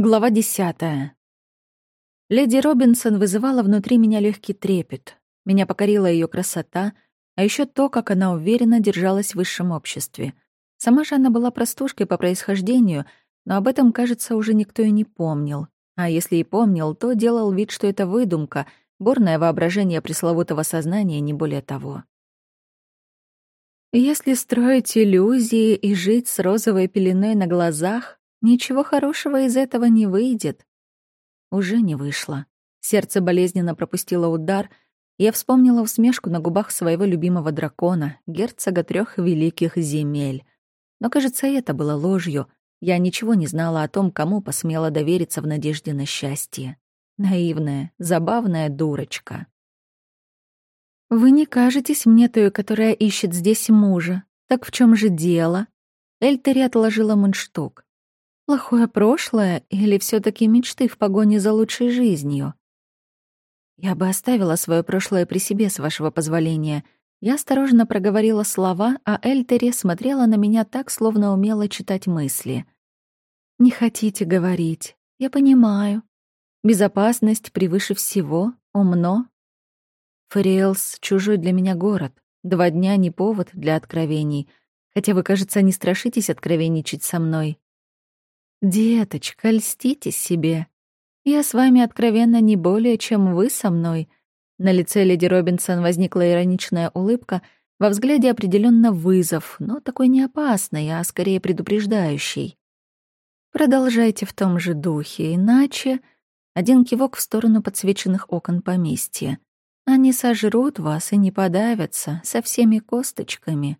Глава десятая. Леди Робинсон вызывала внутри меня легкий трепет. Меня покорила ее красота, а еще то, как она уверенно держалась в высшем обществе. Сама же она была простушкой по происхождению, но об этом, кажется, уже никто и не помнил. А если и помнил, то делал вид, что это выдумка, бурное воображение пресловутого сознания, не более того. Если строить иллюзии и жить с розовой пеленой на глазах, Ничего хорошего из этого не выйдет. Уже не вышло. Сердце болезненно пропустило удар. Я вспомнила усмешку на губах своего любимого дракона, герцога трех великих земель. Но, кажется, это было ложью. Я ничего не знала о том, кому посмела довериться в надежде на счастье. Наивная, забавная дурочка. «Вы не кажетесь мне той, которая ищет здесь мужа. Так в чем же дело?» Эльтери отложила мундштук. Плохое прошлое или все таки мечты в погоне за лучшей жизнью? Я бы оставила свое прошлое при себе, с вашего позволения. Я осторожно проговорила слова, а Эльтери смотрела на меня так, словно умела читать мысли. «Не хотите говорить. Я понимаю. Безопасность превыше всего, умно. Фариэлс — чужой для меня город. Два дня — не повод для откровений. Хотя вы, кажется, не страшитесь откровенничать со мной. «Деточка, льстите себе. Я с вами откровенно не более, чем вы со мной». На лице леди Робинсон возникла ироничная улыбка, во взгляде определенно вызов, но такой не опасный, а скорее предупреждающий. «Продолжайте в том же духе, иначе...» Один кивок в сторону подсвеченных окон поместья. «Они сожрут вас и не подавятся, со всеми косточками.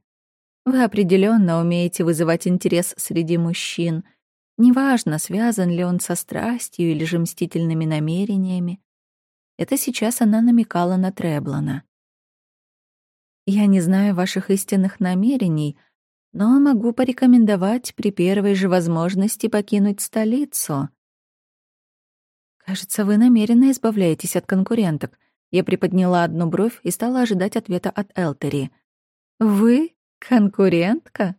Вы определенно умеете вызывать интерес среди мужчин — Неважно, связан ли он со страстью или же мстительными намерениями. Это сейчас она намекала на Треблана. «Я не знаю ваших истинных намерений, но могу порекомендовать при первой же возможности покинуть столицу». «Кажется, вы намеренно избавляетесь от конкуренток». Я приподняла одну бровь и стала ожидать ответа от Элтери. «Вы конкурентка?»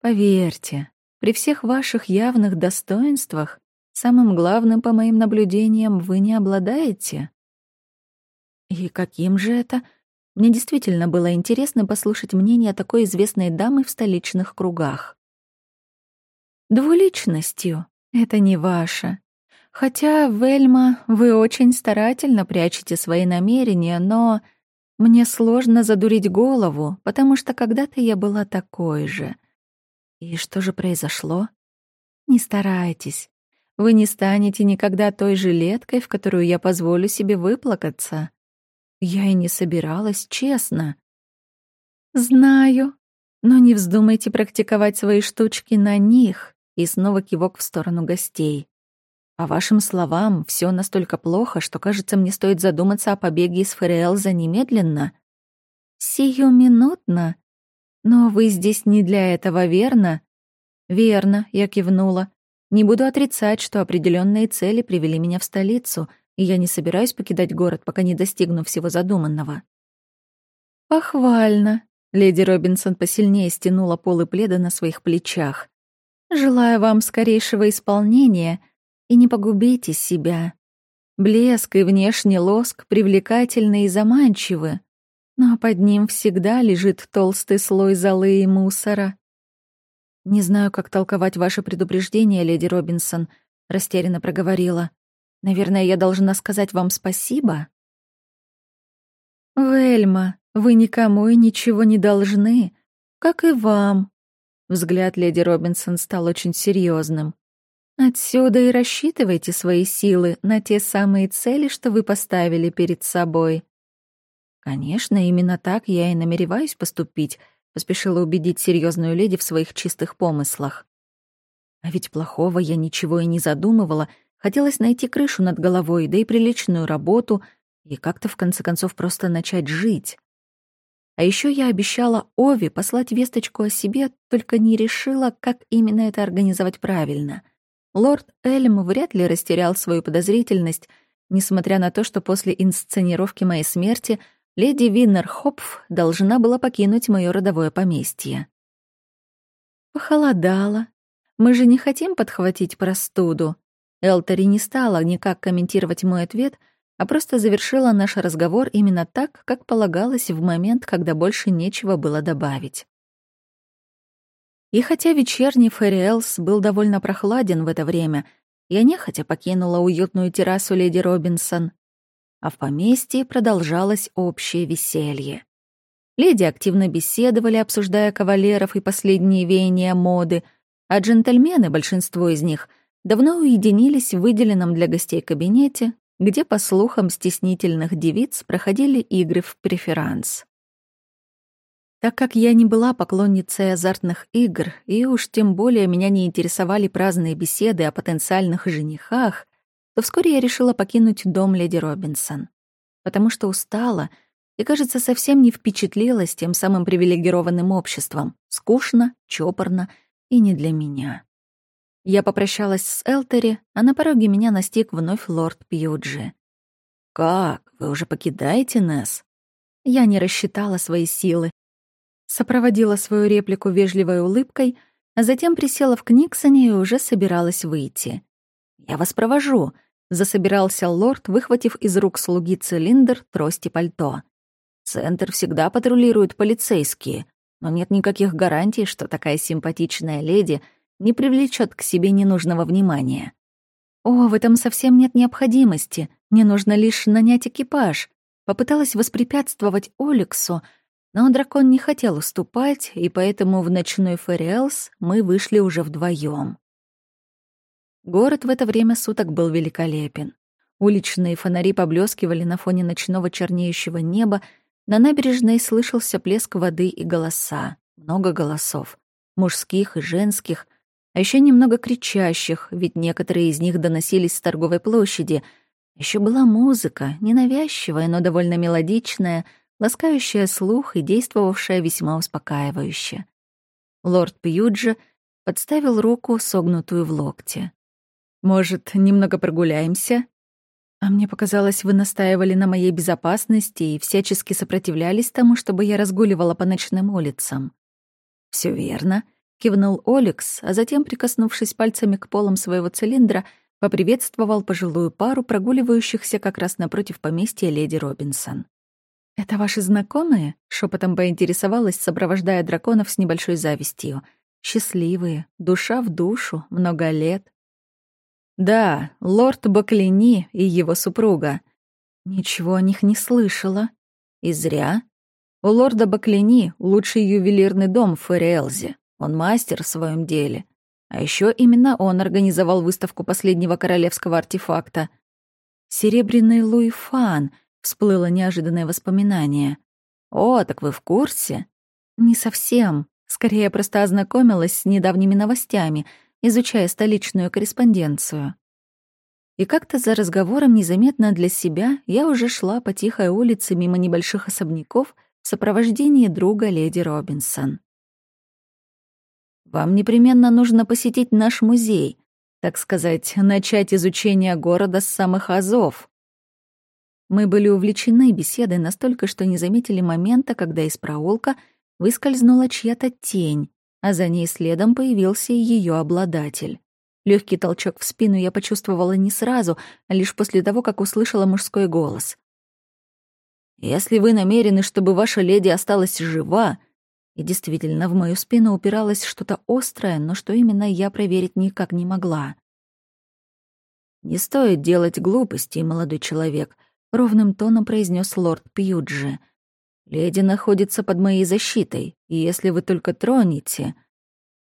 «Поверьте, при всех ваших явных достоинствах самым главным, по моим наблюдениям, вы не обладаете. И каким же это? Мне действительно было интересно послушать мнение такой известной дамы в столичных кругах. Двуличностью. Это не ваше. Хотя, Вельма, вы очень старательно прячете свои намерения, но мне сложно задурить голову, потому что когда-то я была такой же. И что же произошло? Не старайтесь. Вы не станете никогда той жилеткой, в которую я позволю себе выплакаться. Я и не собиралась, честно. Знаю, но не вздумайте практиковать свои штучки на них. И снова кивок в сторону гостей. По вашим словам, все настолько плохо, что, кажется, мне стоит задуматься о побеге из Фериэлза немедленно. Сиюминутно «Но вы здесь не для этого, верно?» «Верно», — я кивнула. «Не буду отрицать, что определенные цели привели меня в столицу, и я не собираюсь покидать город, пока не достигну всего задуманного». «Похвально», — леди Робинсон посильнее стянула полы пледа на своих плечах. «Желаю вам скорейшего исполнения, и не погубите себя. Блеск и внешний лоск привлекательны и заманчивы, но под ним всегда лежит толстый слой золы и мусора. «Не знаю, как толковать ваше предупреждение, леди Робинсон», — растерянно проговорила. «Наверное, я должна сказать вам спасибо?» «Вельма, вы никому и ничего не должны, как и вам». Взгляд леди Робинсон стал очень серьезным. «Отсюда и рассчитывайте свои силы на те самые цели, что вы поставили перед собой. «Конечно, именно так я и намереваюсь поступить», — поспешила убедить серьезную леди в своих чистых помыслах. А ведь плохого я ничего и не задумывала. Хотелось найти крышу над головой, да и приличную работу, и как-то в конце концов просто начать жить. А еще я обещала Ови послать весточку о себе, только не решила, как именно это организовать правильно. Лорд Эльм вряд ли растерял свою подозрительность, несмотря на то, что после инсценировки моей смерти — леди Виннер-Хопф должна была покинуть мое родовое поместье. Похолодало. Мы же не хотим подхватить простуду. Элтери не стала никак комментировать мой ответ, а просто завершила наш разговор именно так, как полагалось в момент, когда больше нечего было добавить. И хотя вечерний Фэриэлс был довольно прохладен в это время, я нехотя покинула уютную террасу леди Робинсон, а в поместье продолжалось общее веселье. Леди активно беседовали, обсуждая кавалеров и последние веяния моды, а джентльмены, большинство из них, давно уединились в выделенном для гостей кабинете, где, по слухам стеснительных девиц, проходили игры в преферанс. Так как я не была поклонницей азартных игр, и уж тем более меня не интересовали праздные беседы о потенциальных женихах, то вскоре я решила покинуть дом леди Робинсон, потому что устала и, кажется, совсем не впечатлилась тем самым привилегированным обществом. Скучно, чопорно и не для меня. Я попрощалась с Элтери, а на пороге меня настиг вновь лорд Пьюджи. «Как? Вы уже покидаете нас?» Я не рассчитала свои силы сопроводила свою реплику вежливой улыбкой, а затем присела в Книксоне и уже собиралась выйти. «Я вас провожу», — засобирался лорд, выхватив из рук слуги цилиндр, трость и пальто. «Центр всегда патрулируют полицейские, но нет никаких гарантий, что такая симпатичная леди не привлечет к себе ненужного внимания». «О, в этом совсем нет необходимости. Мне нужно лишь нанять экипаж». Попыталась воспрепятствовать Оликсу, но дракон не хотел уступать, и поэтому в ночной Фериэлс мы вышли уже вдвоем. Город в это время суток был великолепен. Уличные фонари поблескивали на фоне ночного чернеющего неба, на набережной слышался плеск воды и голоса. Много голосов. Мужских и женских, а еще немного кричащих, ведь некоторые из них доносились с торговой площади. Еще была музыка, ненавязчивая, но довольно мелодичная — ласкающая слух и действовавшая весьма успокаивающе. Лорд Пьюджи подставил руку, согнутую в локте. «Может, немного прогуляемся?» А мне показалось, вы настаивали на моей безопасности и всячески сопротивлялись тому, чтобы я разгуливала по ночным улицам. Все верно», — кивнул Олекс, а затем, прикоснувшись пальцами к полам своего цилиндра, поприветствовал пожилую пару, прогуливающихся как раз напротив поместья леди Робинсон. «Это ваши знакомые?» — шепотом поинтересовалась, сопровождая драконов с небольшой завистью. «Счастливые, душа в душу, много лет». «Да, лорд Баклини и его супруга». «Ничего о них не слышала». «И зря. У лорда Баклини лучший ювелирный дом в Фэриэлзе. Он мастер в своем деле. А еще именно он организовал выставку последнего королевского артефакта. Серебряный Луи Фан — Всплыло неожиданное воспоминание. «О, так вы в курсе?» «Не совсем. Скорее, я просто ознакомилась с недавними новостями, изучая столичную корреспонденцию». И как-то за разговором незаметно для себя я уже шла по тихой улице мимо небольших особняков в сопровождении друга леди Робинсон. «Вам непременно нужно посетить наш музей», так сказать, начать изучение города с самых азов. Мы были увлечены беседой настолько, что не заметили момента, когда из проулка выскользнула чья-то тень, а за ней следом появился ее обладатель. Легкий толчок в спину я почувствовала не сразу, а лишь после того, как услышала мужской голос. «Если вы намерены, чтобы ваша леди осталась жива...» И действительно, в мою спину упиралось что-то острое, но что именно я проверить никак не могла. «Не стоит делать глупостей, молодой человек», ровным тоном произнес лорд Пьюджи. «Леди находится под моей защитой, и если вы только тронете...»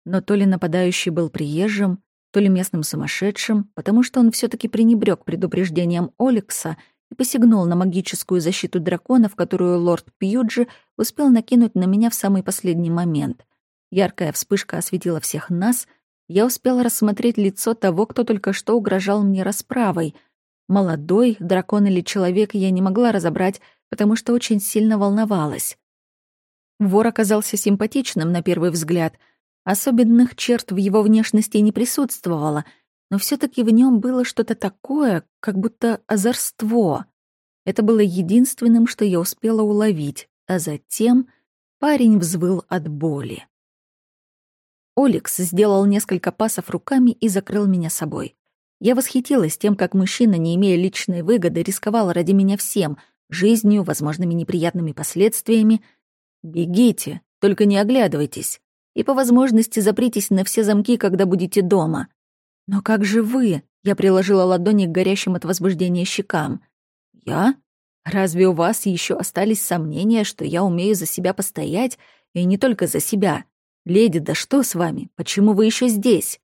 Но то ли нападающий был приезжим, то ли местным сумасшедшим, потому что он все таки пренебрег предупреждением Оликса и посягнул на магическую защиту драконов, которую лорд Пьюджи успел накинуть на меня в самый последний момент. Яркая вспышка осветила всех нас, я успела рассмотреть лицо того, кто только что угрожал мне расправой — Молодой, дракон или человек я не могла разобрать, потому что очень сильно волновалась. Вор оказался симпатичным на первый взгляд. Особенных черт в его внешности не присутствовало, но все таки в нем было что-то такое, как будто озорство. Это было единственным, что я успела уловить, а затем парень взвыл от боли. Оликс сделал несколько пасов руками и закрыл меня собой. Я восхитилась тем, как мужчина, не имея личной выгоды, рисковал ради меня всем — жизнью, возможными неприятными последствиями. «Бегите, только не оглядывайтесь. И по возможности запритесь на все замки, когда будете дома». «Но как же вы?» — я приложила ладони к горящим от возбуждения щекам. «Я? Разве у вас еще остались сомнения, что я умею за себя постоять, и не только за себя? Леди, да что с вами? Почему вы еще здесь?»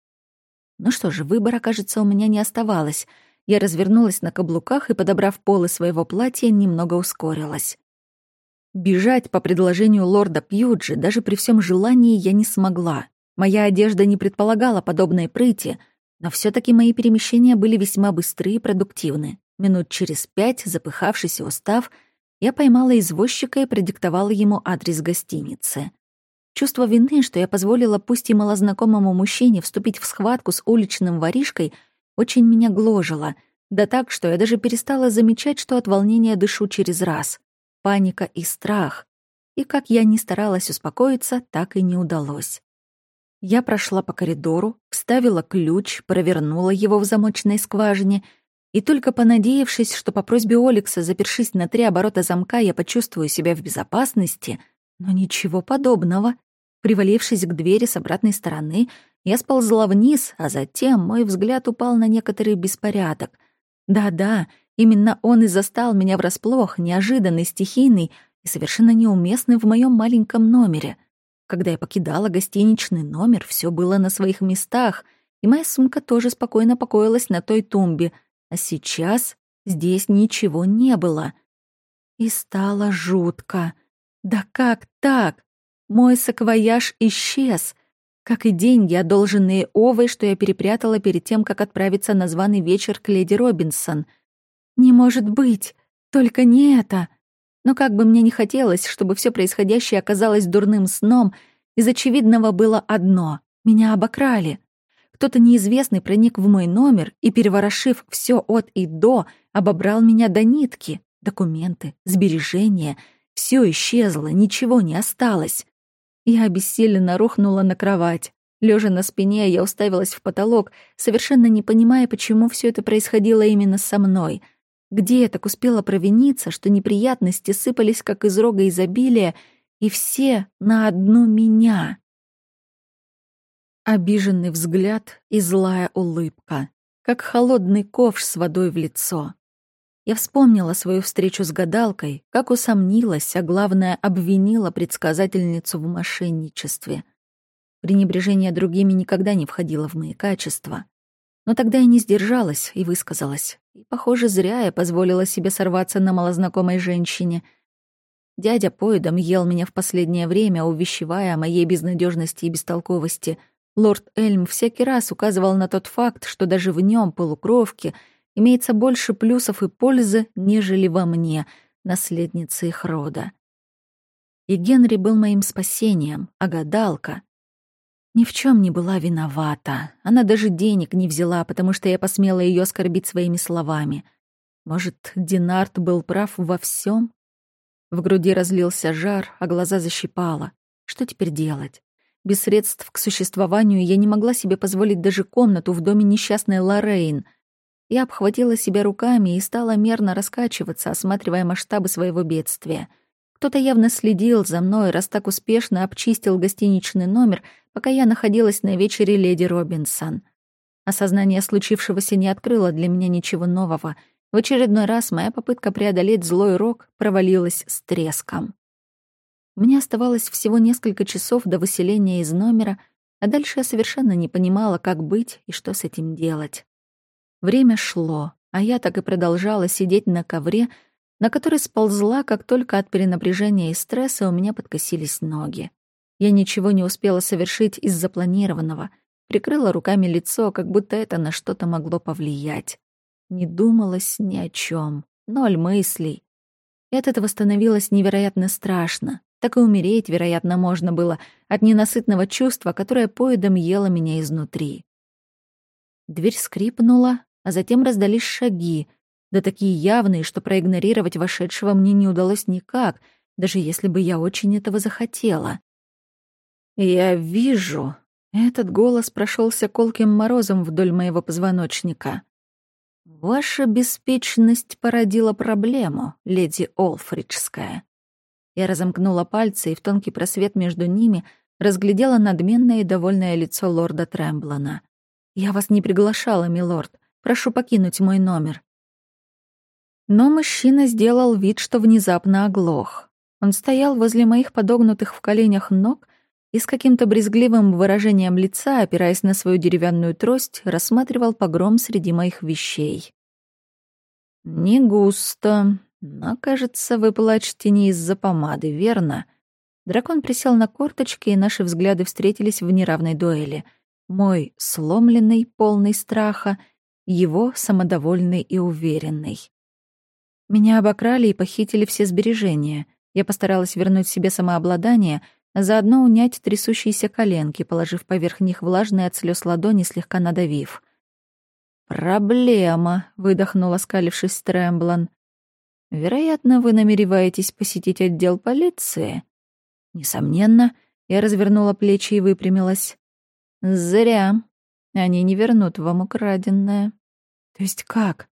Ну что же, выбора, кажется, у меня не оставалось. Я развернулась на каблуках и, подобрав полы своего платья, немного ускорилась. Бежать по предложению лорда Пьюджи даже при всем желании я не смогла. Моя одежда не предполагала подобной прыти, но все таки мои перемещения были весьма быстры и продуктивны. Минут через пять, запыхавшись и устав, я поймала извозчика и продиктовала ему адрес гостиницы. Чувство вины, что я позволила пусть и малознакомому мужчине вступить в схватку с уличным воришкой, очень меня гложило, да так, что я даже перестала замечать, что от волнения дышу через раз. Паника и страх. И как я не старалась успокоиться, так и не удалось. Я прошла по коридору, вставила ключ, провернула его в замочной скважине и только понадеявшись, что по просьбе Олекса, запершись на три оборота замка, я почувствую себя в безопасности, но ничего подобного. Привалившись к двери с обратной стороны, я сползла вниз, а затем мой взгляд упал на некоторый беспорядок. Да-да, именно он и застал меня врасплох, неожиданный, стихийный и совершенно неуместный в моем маленьком номере. Когда я покидала гостиничный номер, все было на своих местах, и моя сумка тоже спокойно покоилась на той тумбе, а сейчас здесь ничего не было. И стало жутко. Да как так? Мой саквояж исчез, как и деньги, одолженные Овой, что я перепрятала перед тем, как отправиться на званый вечер к леди Робинсон. Не может быть, только не это. Но как бы мне ни хотелось, чтобы все происходящее оказалось дурным сном, из очевидного было одно — меня обокрали. Кто-то неизвестный проник в мой номер и, переворошив все от и до, обобрал меня до нитки. Документы, сбережения — все исчезло, ничего не осталось. Я обессиленно рухнула на кровать. Лежа на спине, я уставилась в потолок, совершенно не понимая, почему все это происходило именно со мной. Где я так успела провиниться, что неприятности сыпались, как из рога изобилия, и все на одну меня? Обиженный взгляд и злая улыбка, как холодный ковш с водой в лицо. Я вспомнила свою встречу с гадалкой, как усомнилась, а главное, обвинила предсказательницу в мошенничестве. Пренебрежение другими никогда не входило в мои качества. Но тогда я не сдержалась и высказалась. И, похоже, зря я позволила себе сорваться на малознакомой женщине. Дядя поедом ел меня в последнее время, увещевая о моей безнадежности и бестолковости. Лорд Эльм всякий раз указывал на тот факт, что даже в нем полукровки — имеется больше плюсов и пользы, нежели во мне, наследнице их рода. И Генри был моим спасением, а гадалка ни в чем не была виновата. Она даже денег не взяла, потому что я посмела ее оскорбить своими словами. Может, Динарт был прав во всем? В груди разлился жар, а глаза защипало. Что теперь делать? Без средств к существованию я не могла себе позволить даже комнату в доме несчастной Лоррейн — я обхватила себя руками и стала мерно раскачиваться, осматривая масштабы своего бедствия. Кто-то явно следил за мной, раз так успешно обчистил гостиничный номер, пока я находилась на вечере леди Робинсон. Осознание случившегося не открыло для меня ничего нового. В очередной раз моя попытка преодолеть злой рок провалилась с треском. Мне оставалось всего несколько часов до выселения из номера, а дальше я совершенно не понимала, как быть и что с этим делать. Время шло, а я так и продолжала сидеть на ковре, на который сползла, как только от перенапряжения и стресса у меня подкосились ноги. Я ничего не успела совершить из запланированного, прикрыла руками лицо, как будто это на что-то могло повлиять. Не думалось ни о чем, ноль мыслей. И от этого становилось невероятно страшно. Так и умереть, вероятно, можно было от ненасытного чувства, которое поедом ело меня изнутри. Дверь скрипнула, а затем раздались шаги, да такие явные, что проигнорировать вошедшего мне не удалось никак, даже если бы я очень этого захотела. «Я вижу...» Этот голос прошелся колким морозом вдоль моего позвоночника. «Ваша беспечность породила проблему, леди Олфриджская». Я разомкнула пальцы, и в тонкий просвет между ними разглядела надменное и довольное лицо лорда Трэмблона. «Я вас не приглашала, милорд. Прошу покинуть мой номер». Но мужчина сделал вид, что внезапно оглох. Он стоял возле моих подогнутых в коленях ног и с каким-то брезгливым выражением лица, опираясь на свою деревянную трость, рассматривал погром среди моих вещей. «Не густо, но, кажется, вы плачете не из-за помады, верно?» Дракон присел на корточки, и наши взгляды встретились в неравной дуэли. Мой сломленный, полный страха, его самодовольный и уверенный. Меня обокрали и похитили все сбережения. Я постаралась вернуть себе самообладание, а заодно унять трясущиеся коленки, положив поверх них влажные от слез ладони, слегка надавив. «Проблема», — выдохнула, скалившись Трэмблан. «Вероятно, вы намереваетесь посетить отдел полиции?» «Несомненно», — я развернула плечи и выпрямилась. «Зря. Они не вернут вам украденное». «То есть как?»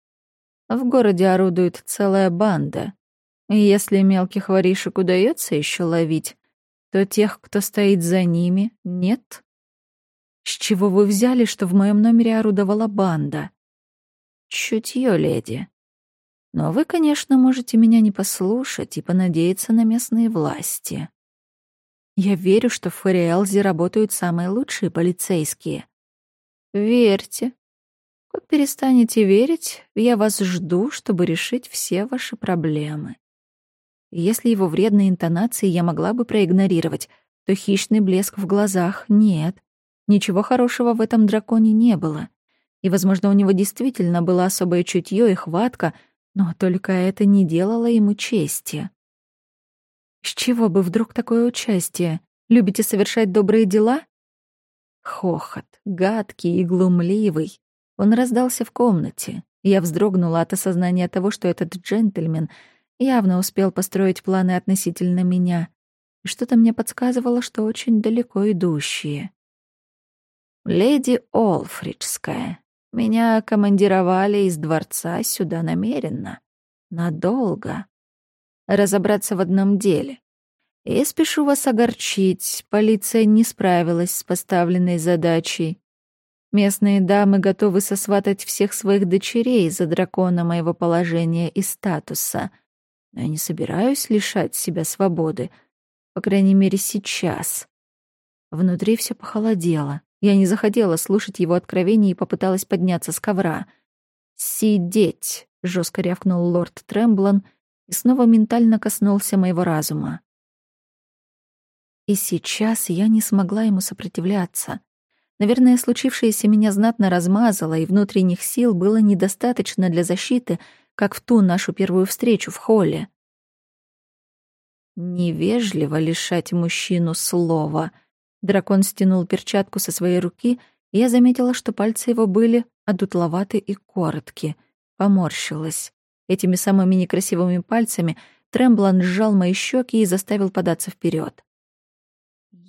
В городе орудует целая банда. И если мелких воришек удается еще ловить, то тех, кто стоит за ними, нет. С чего вы взяли, что в моем номере орудовала банда? Чутье, леди. Но вы, конечно, можете меня не послушать и понадеяться на местные власти. Я верю, что в Фориэлзе работают самые лучшие полицейские. Верьте, как перестанете верить, я вас жду, чтобы решить все ваши проблемы. Если его вредные интонации я могла бы проигнорировать, то хищный блеск в глазах — нет. Ничего хорошего в этом драконе не было. И, возможно, у него действительно было особое чутье и хватка, но только это не делало ему чести. С чего бы вдруг такое участие? Любите совершать добрые дела? Хохот, гадкий и глумливый. Он раздался в комнате. Я вздрогнула от осознания того, что этот джентльмен явно успел построить планы относительно меня. И что-то мне подсказывало, что очень далеко идущие. «Леди Олфриджская, меня командировали из дворца сюда намеренно. Надолго. Разобраться в одном деле. И спешу вас огорчить, полиция не справилась с поставленной задачей. Местные дамы готовы сосватать всех своих дочерей за дракона моего положения и статуса. Но я не собираюсь лишать себя свободы, по крайней мере, сейчас. Внутри все похолодело. Я не захотела слушать его откровения и попыталась подняться с ковра. «Сидеть!» — жестко рявкнул лорд Тремблон и снова ментально коснулся моего разума. И сейчас я не смогла ему сопротивляться. Наверное, случившееся меня знатно размазало, и внутренних сил было недостаточно для защиты, как в ту нашу первую встречу в холле. Невежливо лишать мужчину слова. Дракон стянул перчатку со своей руки, и я заметила, что пальцы его были одутловаты и коротки. Поморщилась. Этими самыми некрасивыми пальцами Тремблан сжал мои щеки и заставил податься вперед.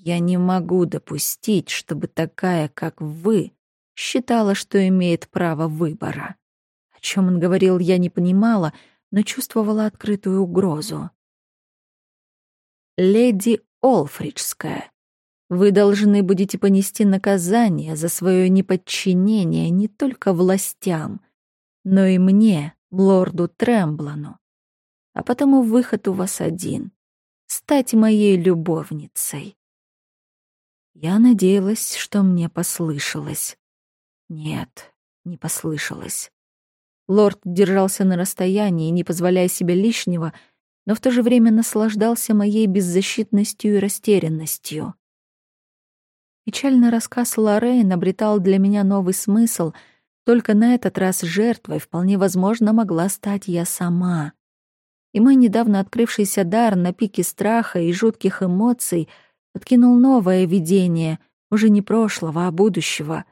Я не могу допустить, чтобы такая, как вы, считала, что имеет право выбора. О чем он говорил, я не понимала, но чувствовала открытую угрозу. «Леди Олфриджская, вы должны будете понести наказание за свое неподчинение не только властям, но и мне, лорду Тремблану. А потому выход у вас один — стать моей любовницей. Я надеялась, что мне послышалось. Нет, не послышалось. Лорд держался на расстоянии, не позволяя себе лишнего, но в то же время наслаждался моей беззащитностью и растерянностью. Печальный рассказ Лоррейн обретал для меня новый смысл, только на этот раз жертвой вполне возможно могла стать я сама. И мой недавно открывшийся дар на пике страха и жутких эмоций — подкинул новое видение, уже не прошлого, а будущего.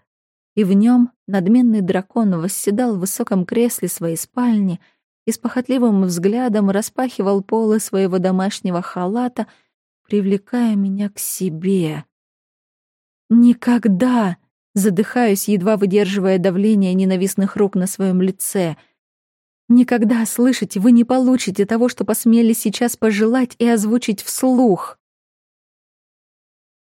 И в нем надменный дракон восседал в высоком кресле своей спальни и с похотливым взглядом распахивал полы своего домашнего халата, привлекая меня к себе. «Никогда!» Задыхаюсь, едва выдерживая давление ненавистных рук на своем лице. Никогда, слышите, вы не получите того, что посмели сейчас пожелать и озвучить вслух.